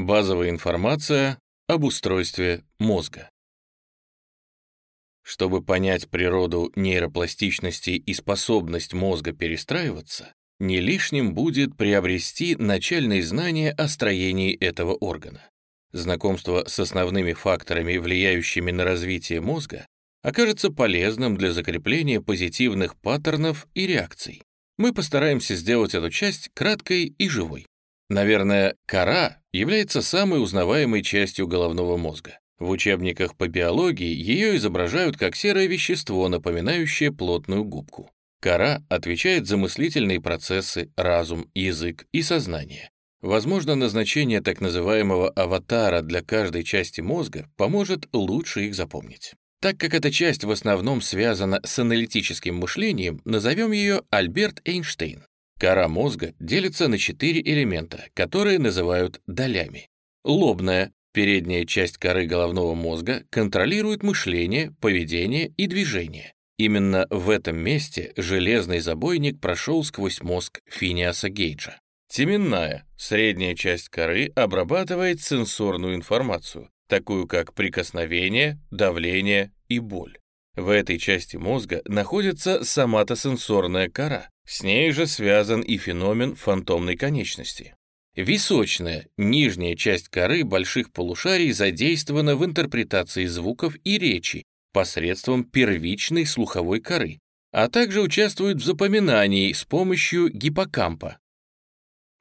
Базовая информация об устройстве мозга. Чтобы понять природу нейропластичности и способность мозга перестраиваться, не лишним будет приобрести начальные знания о строении этого органа. Знакомство с основными факторами, влияющими на развитие мозга, окажется полезным для закрепления позитивных паттернов и реакций. Мы постараемся сделать эту часть краткой и живой. Наверное, кора является самой узнаваемой частью головного мозга. В учебниках по биологии ее изображают как серое вещество, напоминающее плотную губку. Кора отвечает за мыслительные процессы, разум, язык и сознание. Возможно, назначение так называемого аватара для каждой части мозга поможет лучше их запомнить. Так как эта часть в основном связана с аналитическим мышлением, назовем ее Альберт Эйнштейн. Кора мозга делится на четыре элемента, которые называют долями. Лобная, передняя часть коры головного мозга, контролирует мышление, поведение и движение. Именно в этом месте железный забойник прошел сквозь мозг Финиаса Гейджа. Теменная, средняя часть коры обрабатывает сенсорную информацию, такую как прикосновение, давление и боль. В этой части мозга находится соматосенсорная кора. С ней же связан и феномен фантомной конечности. Височная, нижняя часть коры больших полушарий задействована в интерпретации звуков и речи посредством первичной слуховой коры, а также участвует в запоминании с помощью гиппокампа.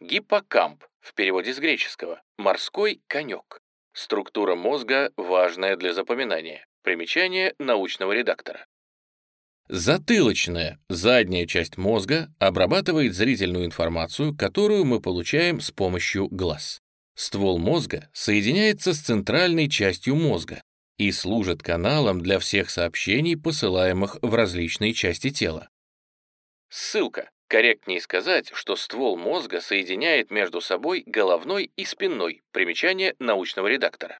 Гиппокамп, в переводе с греческого, морской конек. Структура мозга важная для запоминания. Примечание научного редактора. Затылочная, задняя часть мозга, обрабатывает зрительную информацию, которую мы получаем с помощью глаз. Ствол мозга соединяется с центральной частью мозга и служит каналом для всех сообщений, посылаемых в различные части тела. Ссылка. Корректнее сказать, что ствол мозга соединяет между собой головной и спинной, примечание научного редактора.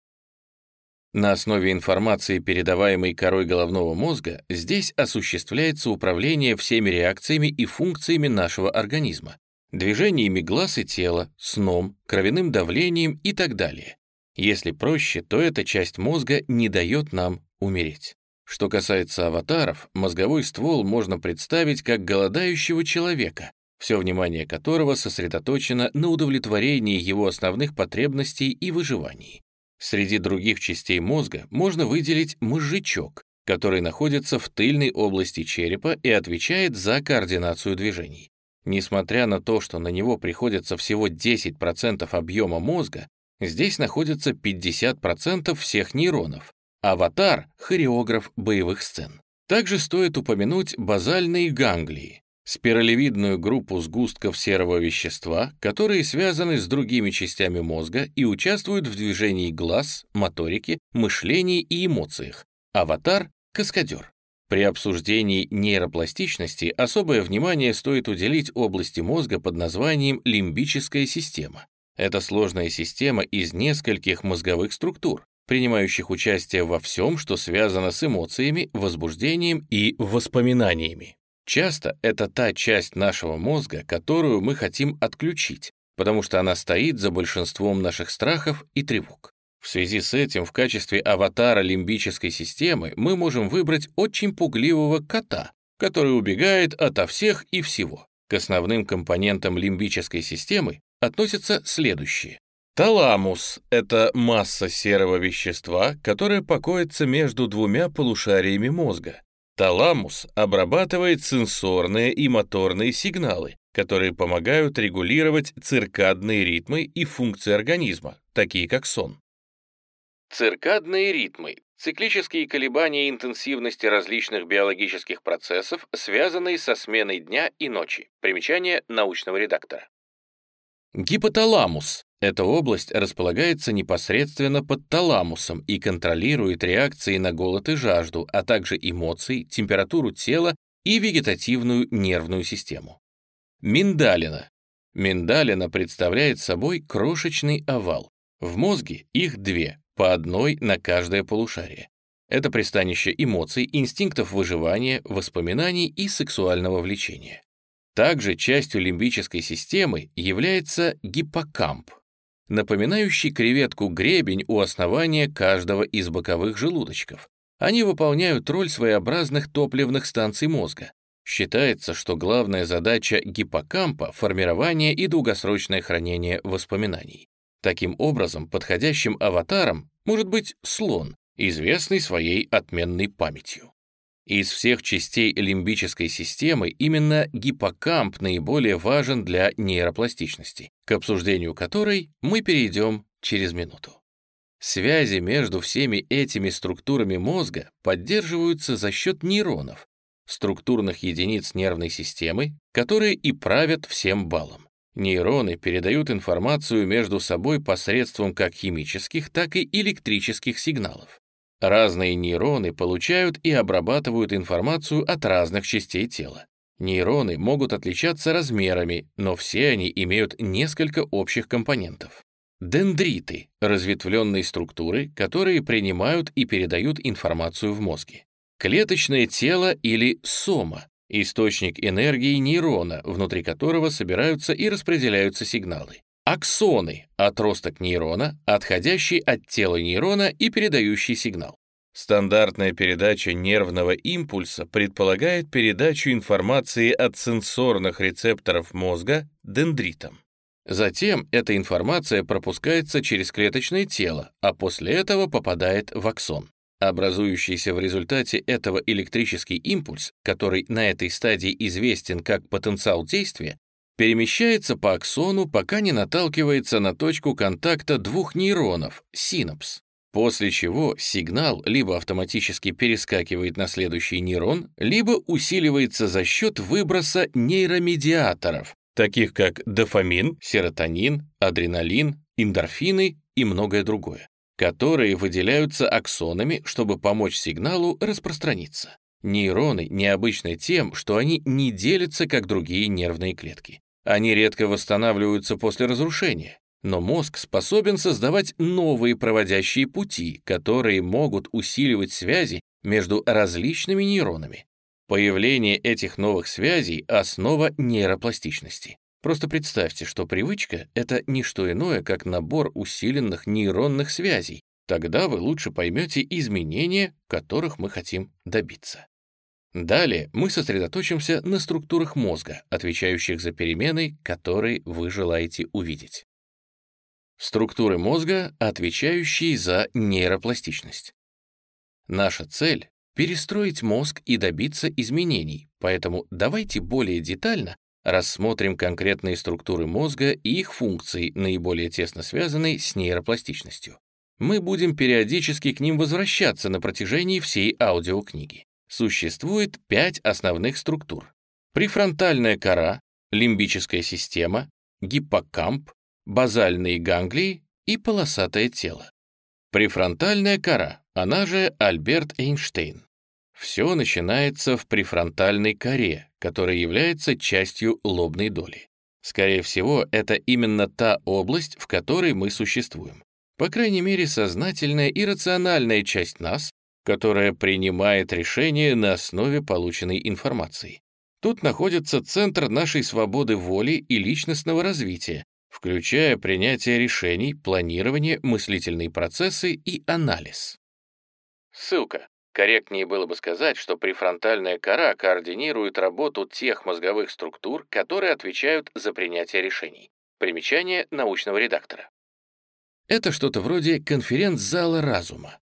На основе информации, передаваемой корой головного мозга, здесь осуществляется управление всеми реакциями и функциями нашего организма, движениями глаз и тела, сном, кровяным давлением и так далее. Если проще, то эта часть мозга не дает нам умереть. Что касается аватаров, мозговой ствол можно представить как голодающего человека, все внимание которого сосредоточено на удовлетворении его основных потребностей и выживании. Среди других частей мозга можно выделить мозжечок, который находится в тыльной области черепа и отвечает за координацию движений. Несмотря на то, что на него приходится всего 10% объема мозга, здесь находится 50% всех нейронов, Аватар — хореограф боевых сцен. Также стоит упомянуть базальные ганглии, спиралевидную группу сгустков серого вещества, которые связаны с другими частями мозга и участвуют в движении глаз, моторике, мышлении и эмоциях. Аватар — каскадер. При обсуждении нейропластичности особое внимание стоит уделить области мозга под названием лимбическая система. Это сложная система из нескольких мозговых структур, принимающих участие во всем, что связано с эмоциями, возбуждением и воспоминаниями. Часто это та часть нашего мозга, которую мы хотим отключить, потому что она стоит за большинством наших страхов и тревог. В связи с этим в качестве аватара лимбической системы мы можем выбрать очень пугливого кота, который убегает ото всех и всего. К основным компонентам лимбической системы относятся следующие. Таламус — это масса серого вещества, которая покоится между двумя полушариями мозга. Таламус обрабатывает сенсорные и моторные сигналы, которые помогают регулировать циркадные ритмы и функции организма, такие как сон. Циркадные ритмы — циклические колебания интенсивности различных биологических процессов, связанные со сменой дня и ночи. Примечание научного редактора. Гипоталамус эта область располагается непосредственно под таламусом и контролирует реакции на голод и жажду, а также эмоции, температуру тела и вегетативную нервную систему. Миндалина. Миндалина представляет собой крошечный овал. В мозге их две, по одной на каждое полушарие. Это пристанище эмоций, инстинктов выживания, воспоминаний и сексуального влечения. Также частью лимбической системы является гиппокамп, напоминающий креветку гребень у основания каждого из боковых желудочков. Они выполняют роль своеобразных топливных станций мозга. Считается, что главная задача гиппокампа — формирование и долгосрочное хранение воспоминаний. Таким образом, подходящим аватаром может быть слон, известный своей отменной памятью. Из всех частей лимбической системы именно гиппокамп наиболее важен для нейропластичности, к обсуждению которой мы перейдем через минуту. Связи между всеми этими структурами мозга поддерживаются за счет нейронов, структурных единиц нервной системы, которые и правят всем балом. Нейроны передают информацию между собой посредством как химических, так и электрических сигналов. Разные нейроны получают и обрабатывают информацию от разных частей тела. Нейроны могут отличаться размерами, но все они имеют несколько общих компонентов. Дендриты — разветвленные структуры, которые принимают и передают информацию в мозге. Клеточное тело или сома — источник энергии нейрона, внутри которого собираются и распределяются сигналы. Аксоны — отросток нейрона, отходящий от тела нейрона и передающий сигнал. Стандартная передача нервного импульса предполагает передачу информации от сенсорных рецепторов мозга дендритам. Затем эта информация пропускается через клеточное тело, а после этого попадает в аксон. Образующийся в результате этого электрический импульс, который на этой стадии известен как потенциал действия, перемещается по аксону, пока не наталкивается на точку контакта двух нейронов — синапс. После чего сигнал либо автоматически перескакивает на следующий нейрон, либо усиливается за счет выброса нейромедиаторов, таких как дофамин, серотонин, адреналин, эндорфины и многое другое, которые выделяются аксонами, чтобы помочь сигналу распространиться. Нейроны необычны тем, что они не делятся, как другие нервные клетки. Они редко восстанавливаются после разрушения, но мозг способен создавать новые проводящие пути, которые могут усиливать связи между различными нейронами. Появление этих новых связей — основа нейропластичности. Просто представьте, что привычка — это не что иное, как набор усиленных нейронных связей. Тогда вы лучше поймете изменения, которых мы хотим добиться. Далее мы сосредоточимся на структурах мозга, отвечающих за перемены, которые вы желаете увидеть. Структуры мозга, отвечающие за нейропластичность. Наша цель перестроить мозг и добиться изменений, поэтому давайте более детально рассмотрим конкретные структуры мозга и их функции, наиболее тесно связанные с нейропластичностью. Мы будем периодически к ним возвращаться на протяжении всей аудиокниги. Существует пять основных структур. Префронтальная кора, лимбическая система, гиппокамп, базальные ганглии и полосатое тело. Префронтальная кора, она же Альберт Эйнштейн. Все начинается в префронтальной коре, которая является частью лобной доли. Скорее всего, это именно та область, в которой мы существуем. По крайней мере, сознательная и рациональная часть нас, которая принимает решения на основе полученной информации. Тут находится центр нашей свободы воли и личностного развития, включая принятие решений, планирование, мыслительные процессы и анализ. Ссылка. Корректнее было бы сказать, что префронтальная кора координирует работу тех мозговых структур, которые отвечают за принятие решений. Примечание научного редактора. Это что-то вроде конференц-зала разума.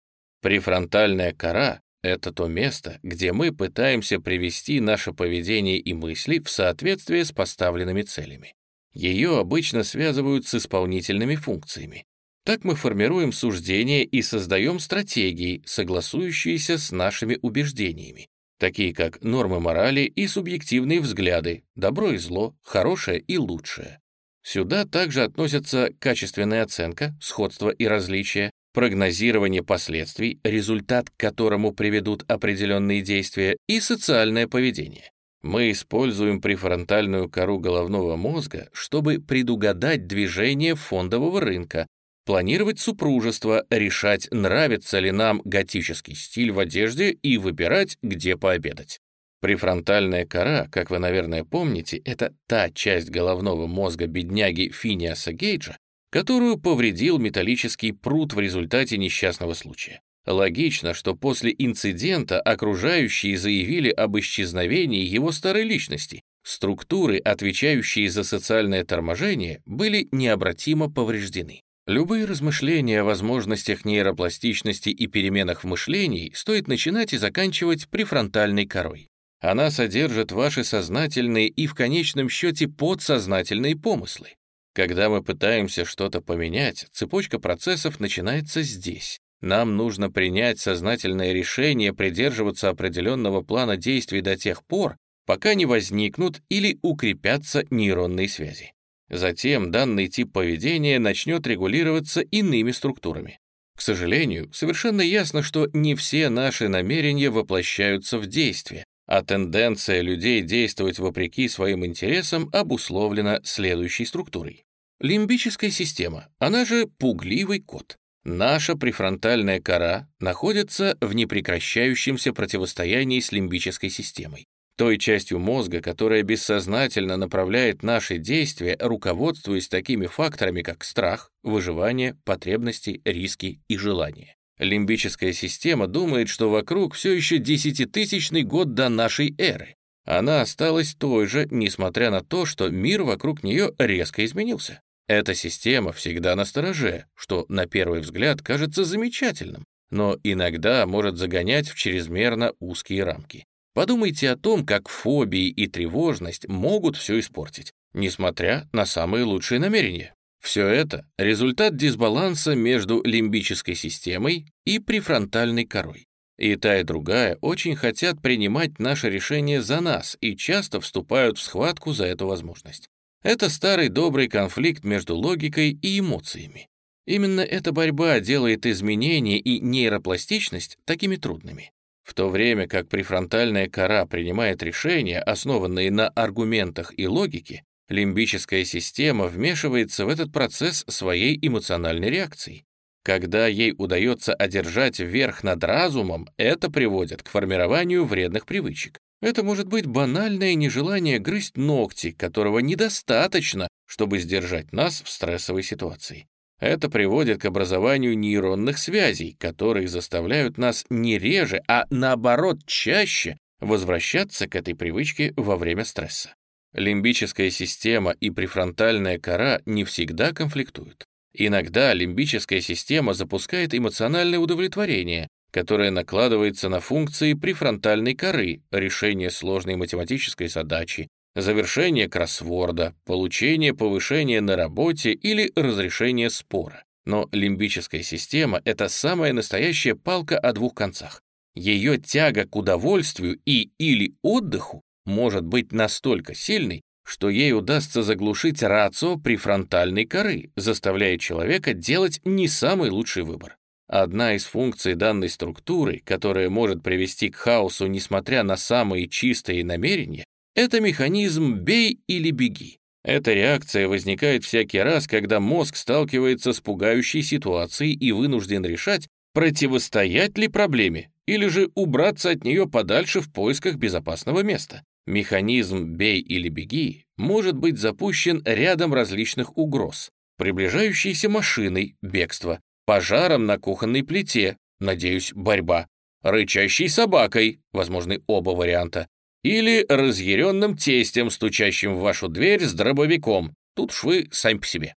Префронтальная кора — это то место, где мы пытаемся привести наше поведение и мысли в соответствие с поставленными целями. Ее обычно связывают с исполнительными функциями. Так мы формируем суждения и создаем стратегии, согласующиеся с нашими убеждениями, такие как нормы морали и субъективные взгляды, добро и зло, хорошее и лучшее. Сюда также относятся качественная оценка, сходство и различия, прогнозирование последствий, результат к которому приведут определенные действия, и социальное поведение. Мы используем префронтальную кору головного мозга, чтобы предугадать движение фондового рынка, планировать супружество, решать, нравится ли нам готический стиль в одежде и выбирать, где пообедать. Префронтальная кора, как вы, наверное, помните, это та часть головного мозга бедняги Финиаса Гейджа, которую повредил металлический пруд в результате несчастного случая. Логично, что после инцидента окружающие заявили об исчезновении его старой личности. Структуры, отвечающие за социальное торможение, были необратимо повреждены. Любые размышления о возможностях нейропластичности и переменах в мышлении стоит начинать и заканчивать префронтальной корой. Она содержит ваши сознательные и в конечном счете подсознательные помыслы. Когда мы пытаемся что-то поменять, цепочка процессов начинается здесь. Нам нужно принять сознательное решение придерживаться определенного плана действий до тех пор, пока не возникнут или укрепятся нейронные связи. Затем данный тип поведения начнет регулироваться иными структурами. К сожалению, совершенно ясно, что не все наши намерения воплощаются в действие, а тенденция людей действовать вопреки своим интересам обусловлена следующей структурой. Лимбическая система, она же пугливый кот. Наша префронтальная кора находится в непрекращающемся противостоянии с лимбической системой, той частью мозга, которая бессознательно направляет наши действия, руководствуясь такими факторами, как страх, выживание, потребности, риски и желания. Лимбическая система думает, что вокруг все еще десятитысячный год до нашей эры. Она осталась той же, несмотря на то, что мир вокруг нее резко изменился. Эта система всегда на стороже, что на первый взгляд кажется замечательным, но иногда может загонять в чрезмерно узкие рамки. Подумайте о том, как фобии и тревожность могут все испортить, несмотря на самые лучшие намерения. Все это — результат дисбаланса между лимбической системой и префронтальной корой. И та, и другая очень хотят принимать наши решения за нас и часто вступают в схватку за эту возможность. Это старый добрый конфликт между логикой и эмоциями. Именно эта борьба делает изменения и нейропластичность такими трудными. В то время как префронтальная кора принимает решения, основанные на аргументах и логике, Лимбическая система вмешивается в этот процесс своей эмоциональной реакцией. Когда ей удается одержать верх над разумом, это приводит к формированию вредных привычек. Это может быть банальное нежелание грызть ногти, которого недостаточно, чтобы сдержать нас в стрессовой ситуации. Это приводит к образованию нейронных связей, которые заставляют нас не реже, а наоборот чаще возвращаться к этой привычке во время стресса. Лимбическая система и префронтальная кора не всегда конфликтуют. Иногда лимбическая система запускает эмоциональное удовлетворение, которое накладывается на функции префронтальной коры, решение сложной математической задачи, завершение кроссворда, получение повышения на работе или разрешение спора. Но лимбическая система — это самая настоящая палка о двух концах. Ее тяга к удовольствию и или отдыху может быть настолько сильной, что ей удастся заглушить рацио префронтальной коры, заставляя человека делать не самый лучший выбор. Одна из функций данной структуры, которая может привести к хаосу, несмотря на самые чистые намерения, это механизм «бей или беги». Эта реакция возникает всякий раз, когда мозг сталкивается с пугающей ситуацией и вынужден решать, противостоять ли проблеме или же убраться от нее подальше в поисках безопасного места. Механизм «бей или беги» может быть запущен рядом различных угроз. Приближающейся машиной – бегство, пожаром на кухонной плите, надеюсь, борьба, рычащей собакой, возможны оба варианта, или разъяренным тестем, стучащим в вашу дверь с дробовиком. Тут уж вы сами по себе.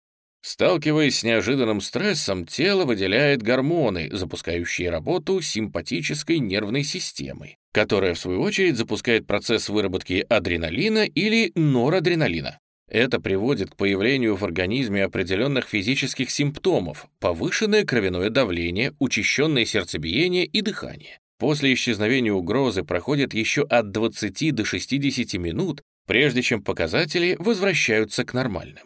Сталкиваясь с неожиданным стрессом, тело выделяет гормоны, запускающие работу симпатической нервной системы, которая, в свою очередь, запускает процесс выработки адреналина или норадреналина. Это приводит к появлению в организме определенных физических симптомов, повышенное кровяное давление, учащенное сердцебиение и дыхание. После исчезновения угрозы проходит еще от 20 до 60 минут, прежде чем показатели возвращаются к нормальным.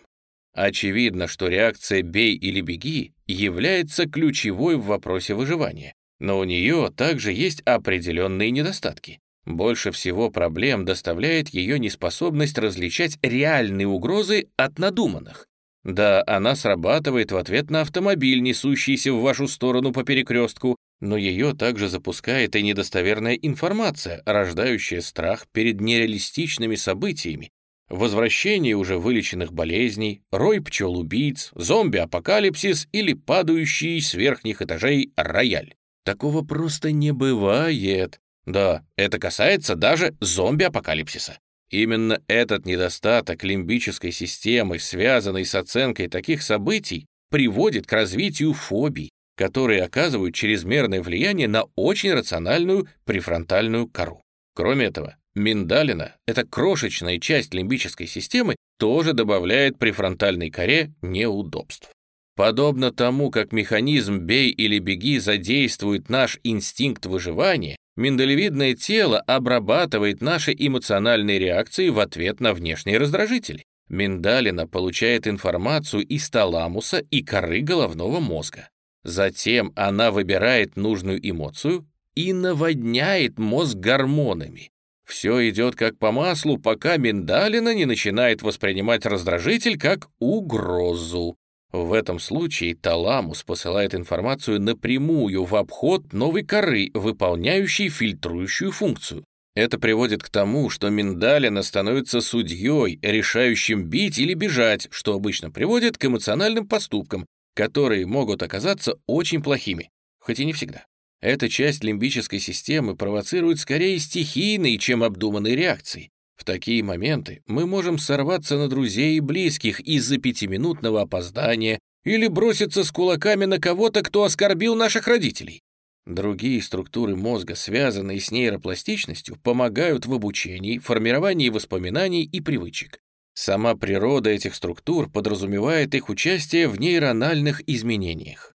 Очевидно, что реакция «бей или беги» является ключевой в вопросе выживания, но у нее также есть определенные недостатки. Больше всего проблем доставляет ее неспособность различать реальные угрозы от надуманных. Да, она срабатывает в ответ на автомобиль, несущийся в вашу сторону по перекрестку, но ее также запускает и недостоверная информация, рождающая страх перед нереалистичными событиями, возвращение уже вылеченных болезней, рой пчел-убийц, зомби-апокалипсис или падающий с верхних этажей рояль. Такого просто не бывает. Да, это касается даже зомби-апокалипсиса. Именно этот недостаток лимбической системы, связанный с оценкой таких событий, приводит к развитию фобий, которые оказывают чрезмерное влияние на очень рациональную префронтальную кору. Кроме этого, миндалина, эта крошечная часть лимбической системы, тоже добавляет префронтальной коре неудобств. Подобно тому, как механизм «бей или беги» задействует наш инстинкт выживания, миндалевидное тело обрабатывает наши эмоциональные реакции в ответ на внешние раздражители. Миндалина получает информацию из таламуса и коры головного мозга. Затем она выбирает нужную эмоцию и наводняет мозг гормонами. Все идет как по маслу, пока миндалина не начинает воспринимать раздражитель как угрозу. В этом случае таламус посылает информацию напрямую в обход новой коры, выполняющей фильтрующую функцию. Это приводит к тому, что миндалина становится судьей, решающим бить или бежать, что обычно приводит к эмоциональным поступкам, которые могут оказаться очень плохими, хоть и не всегда. Эта часть лимбической системы провоцирует скорее стихийные, чем обдуманные реакции. В такие моменты мы можем сорваться на друзей и близких из-за пятиминутного опоздания или броситься с кулаками на кого-то, кто оскорбил наших родителей. Другие структуры мозга, связанные с нейропластичностью, помогают в обучении, формировании воспоминаний и привычек. Сама природа этих структур подразумевает их участие в нейрональных изменениях.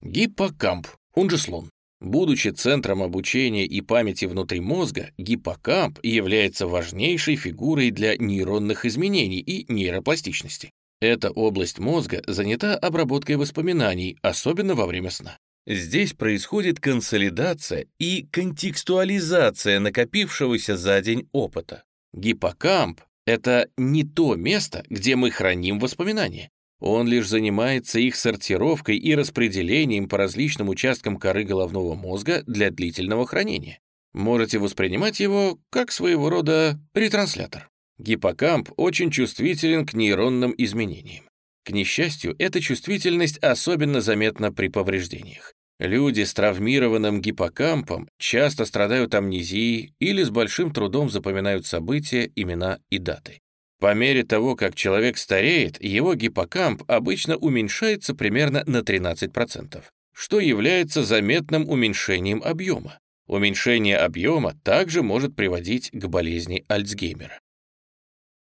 Гиппокамп, он же слон, Будучи центром обучения и памяти внутри мозга, гиппокамп является важнейшей фигурой для нейронных изменений и нейропластичности. Эта область мозга занята обработкой воспоминаний, особенно во время сна. Здесь происходит консолидация и контекстуализация накопившегося за день опыта. Гиппокамп — это не то место, где мы храним воспоминания. Он лишь занимается их сортировкой и распределением по различным участкам коры головного мозга для длительного хранения. Можете воспринимать его как своего рода ретранслятор. Гиппокамп очень чувствителен к нейронным изменениям. К несчастью, эта чувствительность особенно заметна при повреждениях. Люди с травмированным гиппокампом часто страдают амнезией или с большим трудом запоминают события, имена и даты. По мере того, как человек стареет, его гиппокамп обычно уменьшается примерно на 13%, что является заметным уменьшением объема. Уменьшение объема также может приводить к болезни Альцгеймера.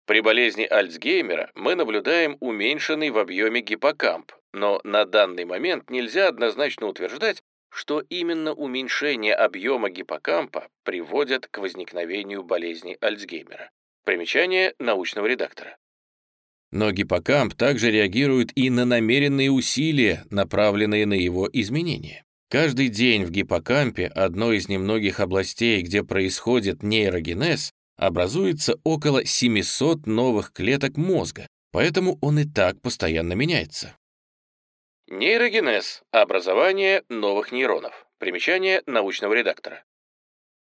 При болезни Альцгеймера мы наблюдаем уменьшенный в объеме гиппокамп, но на данный момент нельзя однозначно утверждать, что именно уменьшение объема гиппокампа приводит к возникновению болезни Альцгеймера. Примечание научного редактора. Но гиппокамп также реагирует и на намеренные усилия, направленные на его изменение. Каждый день в гиппокампе, одной из немногих областей, где происходит нейрогенез, образуется около 700 новых клеток мозга, поэтому он и так постоянно меняется. Нейрогенез – образование новых нейронов. Примечание научного редактора.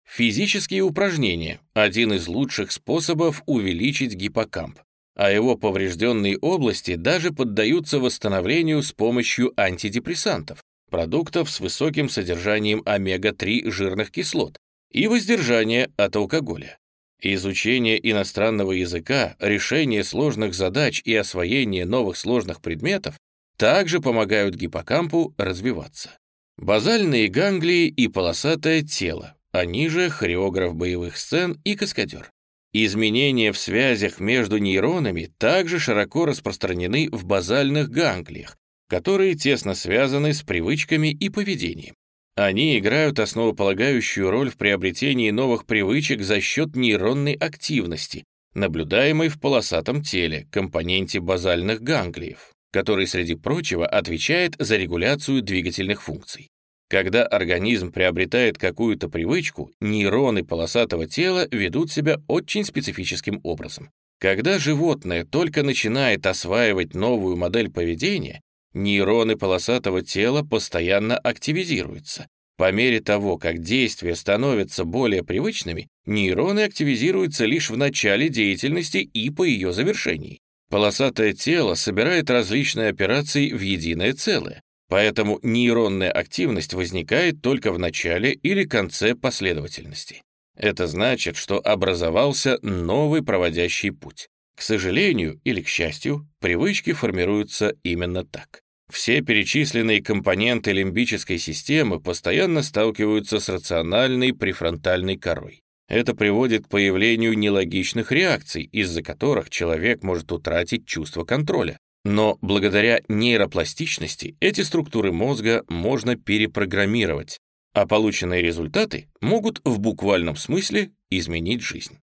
Физические упражнения – один из лучших способов увеличить гиппокамп, а его поврежденные области даже поддаются восстановлению с помощью антидепрессантов, продуктов с высоким содержанием омега-3 жирных кислот и воздержания от алкоголя. Изучение иностранного языка, решение сложных задач и освоение новых сложных предметов также помогают гиппокампу развиваться. Базальные ганглии и полосатое тело они же хореограф боевых сцен и каскадер. Изменения в связях между нейронами также широко распространены в базальных ганглиях, которые тесно связаны с привычками и поведением. Они играют основополагающую роль в приобретении новых привычек за счет нейронной активности, наблюдаемой в полосатом теле, компоненте базальных ганглиев, который, среди прочего, отвечает за регуляцию двигательных функций. Когда организм приобретает какую-то привычку, нейроны полосатого тела ведут себя очень специфическим образом. Когда животное только начинает осваивать новую модель поведения, нейроны полосатого тела постоянно активизируются, По мере того, как действия становятся более привычными, нейроны активизируются лишь в начале деятельности и по ее завершении. Полосатое тело собирает различные операции в единое целое, поэтому нейронная активность возникает только в начале или конце последовательности. Это значит, что образовался новый проводящий путь. К сожалению или к счастью, привычки формируются именно так. Все перечисленные компоненты лимбической системы постоянно сталкиваются с рациональной префронтальной корой. Это приводит к появлению нелогичных реакций, из-за которых человек может утратить чувство контроля. Но благодаря нейропластичности эти структуры мозга можно перепрограммировать, а полученные результаты могут в буквальном смысле изменить жизнь.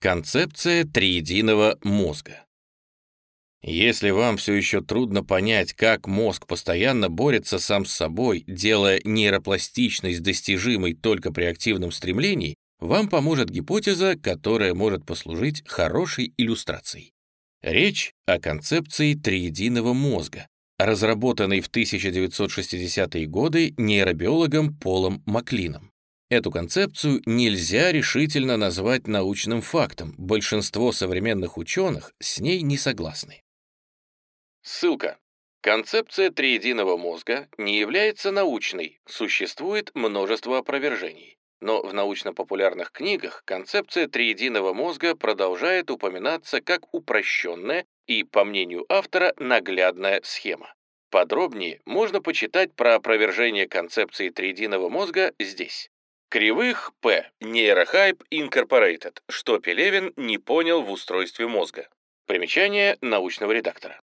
Концепция триединого мозга. Если вам все еще трудно понять, как мозг постоянно борется сам с собой, делая нейропластичность достижимой только при активном стремлении, вам поможет гипотеза, которая может послужить хорошей иллюстрацией. Речь о концепции триединого мозга, разработанной в 1960-е годы нейробиологом Полом Маклином. Эту концепцию нельзя решительно назвать научным фактом, большинство современных ученых с ней не согласны. Ссылка. Концепция триединого мозга не является научной, существует множество опровержений. Но в научно-популярных книгах концепция триединого мозга продолжает упоминаться как упрощенная и, по мнению автора, наглядная схема. Подробнее можно почитать про опровержение концепции триединого мозга здесь. Кривых П. Нейрохайп Incorporated, что Пелевин не понял в устройстве мозга. Примечание научного редактора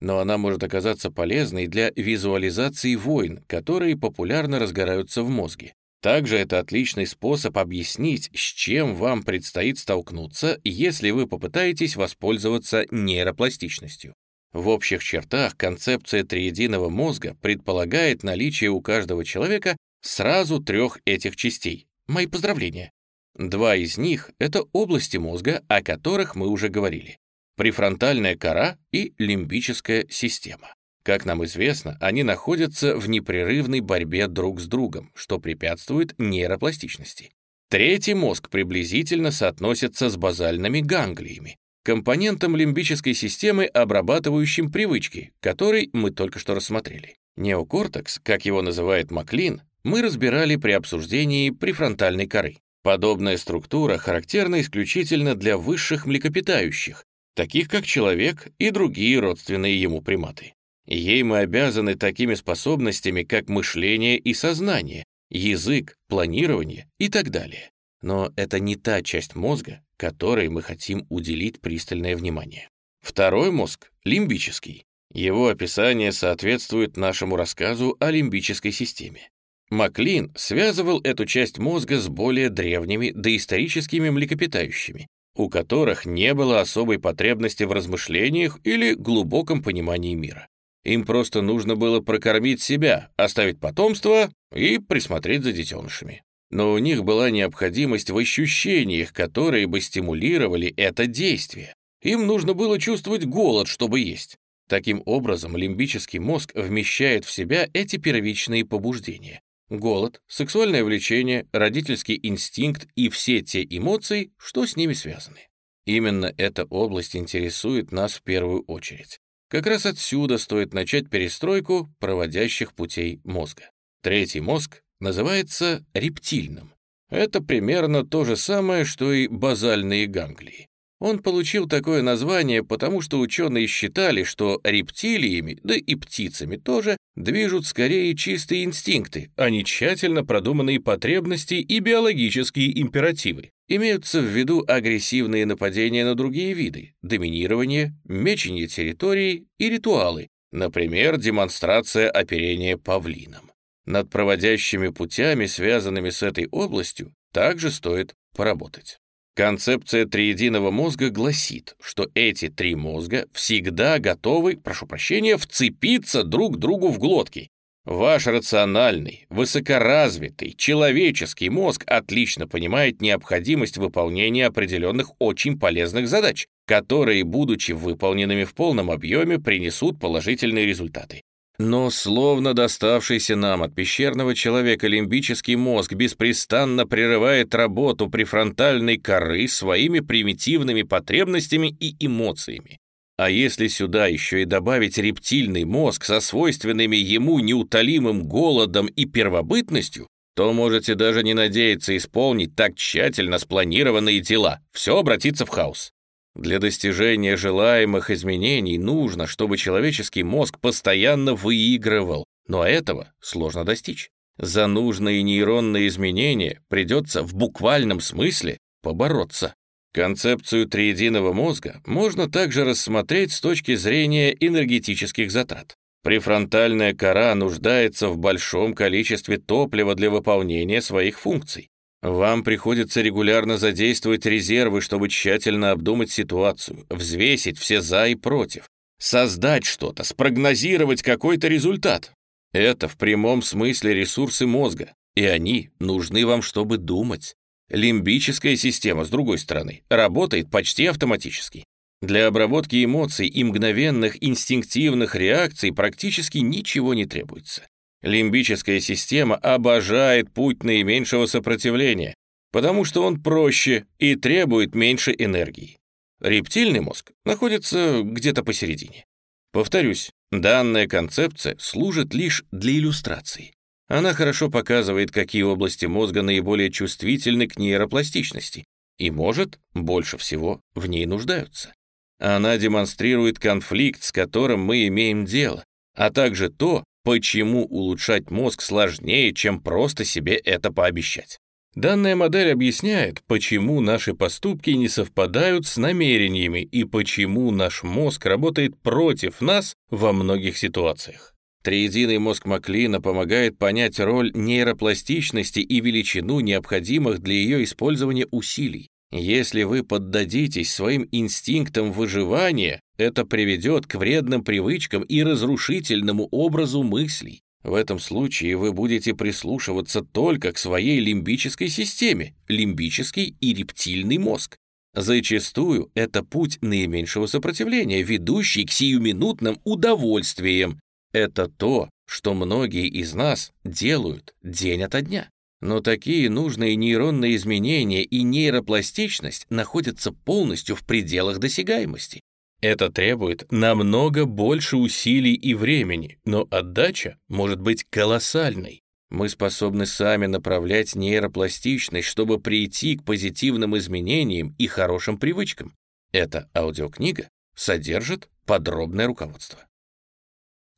но она может оказаться полезной для визуализации войн, которые популярно разгораются в мозге. Также это отличный способ объяснить, с чем вам предстоит столкнуться, если вы попытаетесь воспользоваться нейропластичностью. В общих чертах концепция триединого мозга предполагает наличие у каждого человека сразу трех этих частей. Мои поздравления. Два из них — это области мозга, о которых мы уже говорили префронтальная кора и лимбическая система. Как нам известно, они находятся в непрерывной борьбе друг с другом, что препятствует нейропластичности. Третий мозг приблизительно соотносится с базальными ганглиями, компонентом лимбической системы, обрабатывающим привычки, который мы только что рассмотрели. Неокортекс, как его называет Маклин, мы разбирали при обсуждении префронтальной коры. Подобная структура характерна исключительно для высших млекопитающих, таких как человек и другие родственные ему приматы. Ей мы обязаны такими способностями, как мышление и сознание, язык, планирование и так далее. Но это не та часть мозга, которой мы хотим уделить пристальное внимание. Второй мозг — лимбический. Его описание соответствует нашему рассказу о лимбической системе. Маклин связывал эту часть мозга с более древними доисторическими млекопитающими, у которых не было особой потребности в размышлениях или глубоком понимании мира. Им просто нужно было прокормить себя, оставить потомство и присмотреть за детенышами. Но у них была необходимость в ощущениях, которые бы стимулировали это действие. Им нужно было чувствовать голод, чтобы есть. Таким образом, лимбический мозг вмещает в себя эти первичные побуждения. Голод, сексуальное влечение, родительский инстинкт и все те эмоции, что с ними связаны. Именно эта область интересует нас в первую очередь. Как раз отсюда стоит начать перестройку проводящих путей мозга. Третий мозг называется рептильным. Это примерно то же самое, что и базальные ганглии. Он получил такое название, потому что ученые считали, что рептилиями, да и птицами тоже, движут скорее чистые инстинкты, а не тщательно продуманные потребности и биологические императивы. Имеются в виду агрессивные нападения на другие виды, доминирование, мечение территории и ритуалы, например, демонстрация оперения павлином. Над проводящими путями, связанными с этой областью, также стоит поработать. Концепция триединого мозга гласит, что эти три мозга всегда готовы, прошу прощения, вцепиться друг другу в глотки. Ваш рациональный, высокоразвитый, человеческий мозг отлично понимает необходимость выполнения определенных очень полезных задач, которые, будучи выполненными в полном объеме, принесут положительные результаты. Но словно доставшийся нам от пещерного человека лимбический мозг беспрестанно прерывает работу префронтальной коры своими примитивными потребностями и эмоциями. А если сюда еще и добавить рептильный мозг со свойственными ему неутолимым голодом и первобытностью, то можете даже не надеяться исполнить так тщательно спланированные дела. Все обратится в хаос. Для достижения желаемых изменений нужно, чтобы человеческий мозг постоянно выигрывал, но этого сложно достичь. За нужные нейронные изменения придется в буквальном смысле побороться. Концепцию триединого мозга можно также рассмотреть с точки зрения энергетических затрат. Префронтальная кора нуждается в большом количестве топлива для выполнения своих функций. Вам приходится регулярно задействовать резервы, чтобы тщательно обдумать ситуацию, взвесить все «за» и «против», создать что-то, спрогнозировать какой-то результат. Это в прямом смысле ресурсы мозга, и они нужны вам, чтобы думать. Лимбическая система, с другой стороны, работает почти автоматически. Для обработки эмоций и мгновенных инстинктивных реакций практически ничего не требуется. Лимбическая система обожает путь наименьшего сопротивления, потому что он проще и требует меньше энергии. Рептильный мозг находится где-то посередине. Повторюсь, данная концепция служит лишь для иллюстрации. Она хорошо показывает, какие области мозга наиболее чувствительны к нейропластичности и, может, больше всего в ней нуждаются. Она демонстрирует конфликт, с которым мы имеем дело, а также то, почему улучшать мозг сложнее, чем просто себе это пообещать. Данная модель объясняет, почему наши поступки не совпадают с намерениями и почему наш мозг работает против нас во многих ситуациях. Триединый мозг Маклина помогает понять роль нейропластичности и величину необходимых для ее использования усилий. Если вы поддадитесь своим инстинктам выживания, это приведет к вредным привычкам и разрушительному образу мыслей. В этом случае вы будете прислушиваться только к своей лимбической системе, лимбический и рептильный мозг. Зачастую это путь наименьшего сопротивления, ведущий к сиюминутным удовольствиям, это то, что многие из нас делают день ото дня. Но такие нужные нейронные изменения и нейропластичность находятся полностью в пределах досягаемости. Это требует намного больше усилий и времени, но отдача может быть колоссальной. Мы способны сами направлять нейропластичность, чтобы прийти к позитивным изменениям и хорошим привычкам. Эта аудиокнига содержит подробное руководство.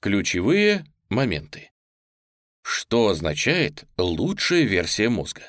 Ключевые моменты. Что означает лучшая версия мозга?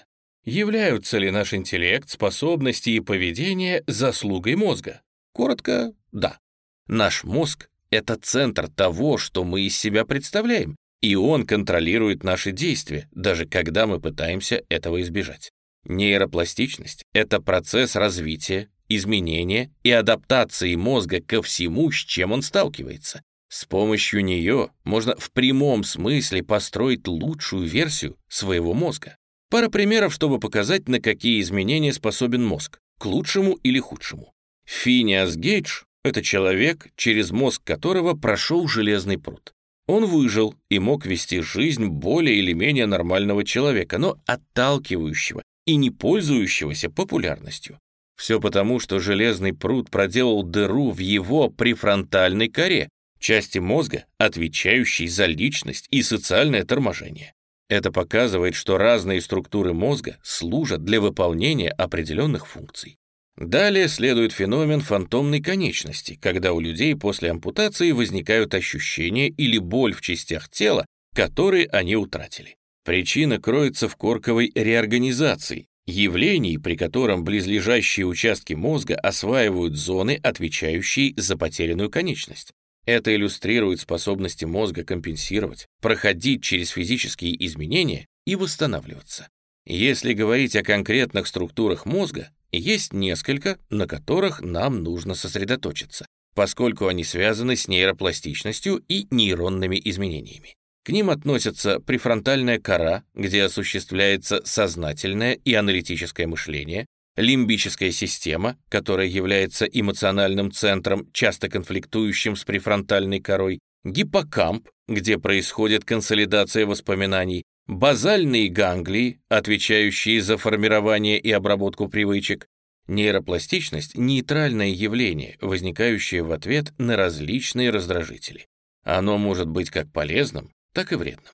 Являются ли наш интеллект, способности и поведение заслугой мозга? Коротко, да. Наш мозг — это центр того, что мы из себя представляем, и он контролирует наши действия, даже когда мы пытаемся этого избежать. Нейропластичность — это процесс развития, изменения и адаптации мозга ко всему, с чем он сталкивается. С помощью нее можно в прямом смысле построить лучшую версию своего мозга. Пара примеров, чтобы показать, на какие изменения способен мозг, к лучшему или худшему. Финиас Гейдж — это человек, через мозг которого прошел железный пруд. Он выжил и мог вести жизнь более или менее нормального человека, но отталкивающего и не пользующегося популярностью. Все потому, что железный пруд проделал дыру в его префронтальной коре, части мозга, отвечающей за личность и социальное торможение. Это показывает, что разные структуры мозга служат для выполнения определенных функций. Далее следует феномен фантомной конечности, когда у людей после ампутации возникают ощущения или боль в частях тела, которые они утратили. Причина кроется в корковой реорганизации, явлении, при котором близлежащие участки мозга осваивают зоны, отвечающие за потерянную конечность. Это иллюстрирует способности мозга компенсировать, проходить через физические изменения и восстанавливаться. Если говорить о конкретных структурах мозга, есть несколько, на которых нам нужно сосредоточиться, поскольку они связаны с нейропластичностью и нейронными изменениями. К ним относятся префронтальная кора, где осуществляется сознательное и аналитическое мышление, лимбическая система, которая является эмоциональным центром, часто конфликтующим с префронтальной корой, гиппокамп, где происходит консолидация воспоминаний, базальные ганглии, отвечающие за формирование и обработку привычек, нейропластичность — нейтральное явление, возникающее в ответ на различные раздражители. Оно может быть как полезным, так и вредным.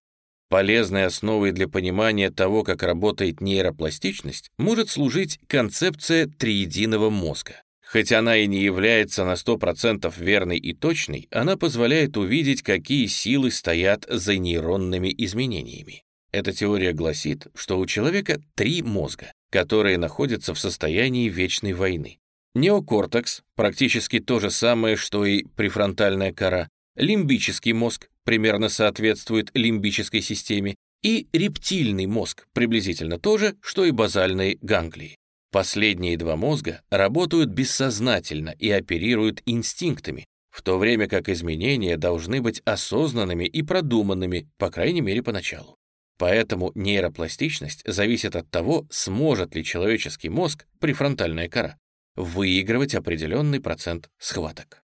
Полезной основой для понимания того, как работает нейропластичность, может служить концепция триединого мозга. Хоть она и не является на 100% верной и точной, она позволяет увидеть, какие силы стоят за нейронными изменениями. Эта теория гласит, что у человека три мозга, которые находятся в состоянии вечной войны. Неокортекс, практически то же самое, что и префронтальная кора, лимбический мозг, примерно соответствует лимбической системе, и рептильный мозг, приблизительно то же, что и базальные ганглии. Последние два мозга работают бессознательно и оперируют инстинктами, в то время как изменения должны быть осознанными и продуманными, по крайней мере, поначалу. Поэтому нейропластичность зависит от того, сможет ли человеческий мозг, префронтальная кора, выигрывать определенный процент схваток.